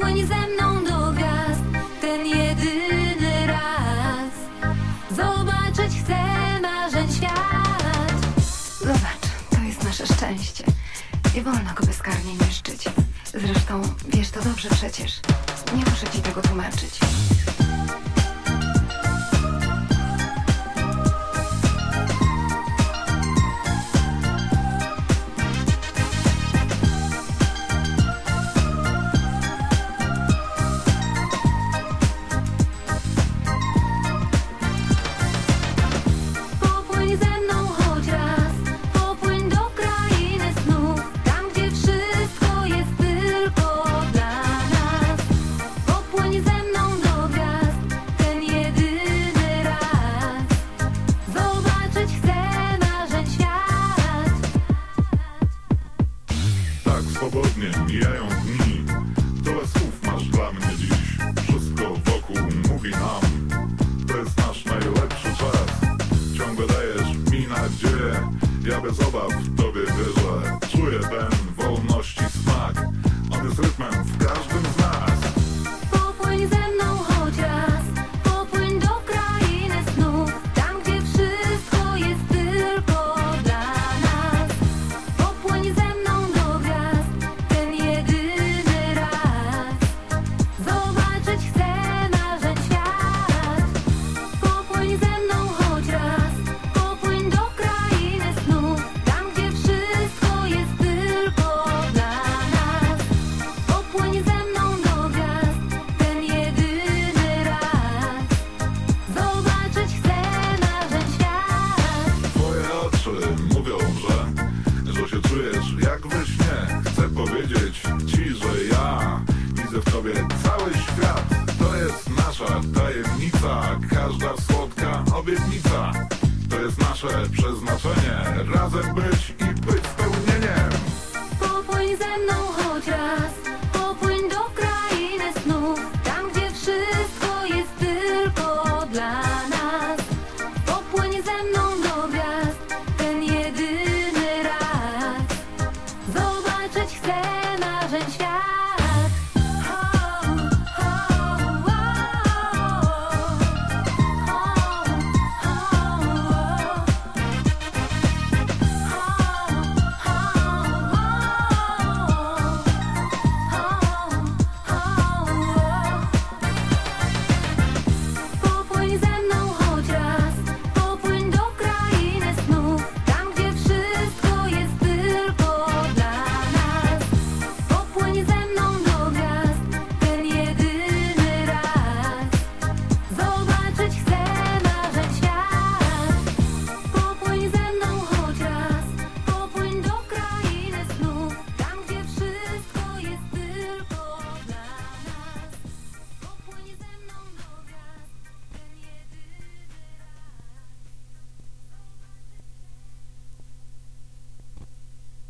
płyń ze mną do gwiazd Ten jedyny raz. Zobaczyć chcę marzeń świat. Zobacz, to jest nasze szczęście. Nie wolno go bezkarnie niszczyć. Zresztą wiesz to dobrze przecież. Nie muszę ci tego tłumaczyć. swobodnie mijają dni. Tyle słów masz dla mnie dziś. Wszystko wokół mówi nam. To jest nasz najlepszy czas. Ciągle dajesz mi nadzieję. Ja bez obaw w tobie wierzę. Czuję ten wolności smak. On jest rytmem w każdym obietnica, każda słodka obietnica. To jest nasze przeznaczenie, razem być i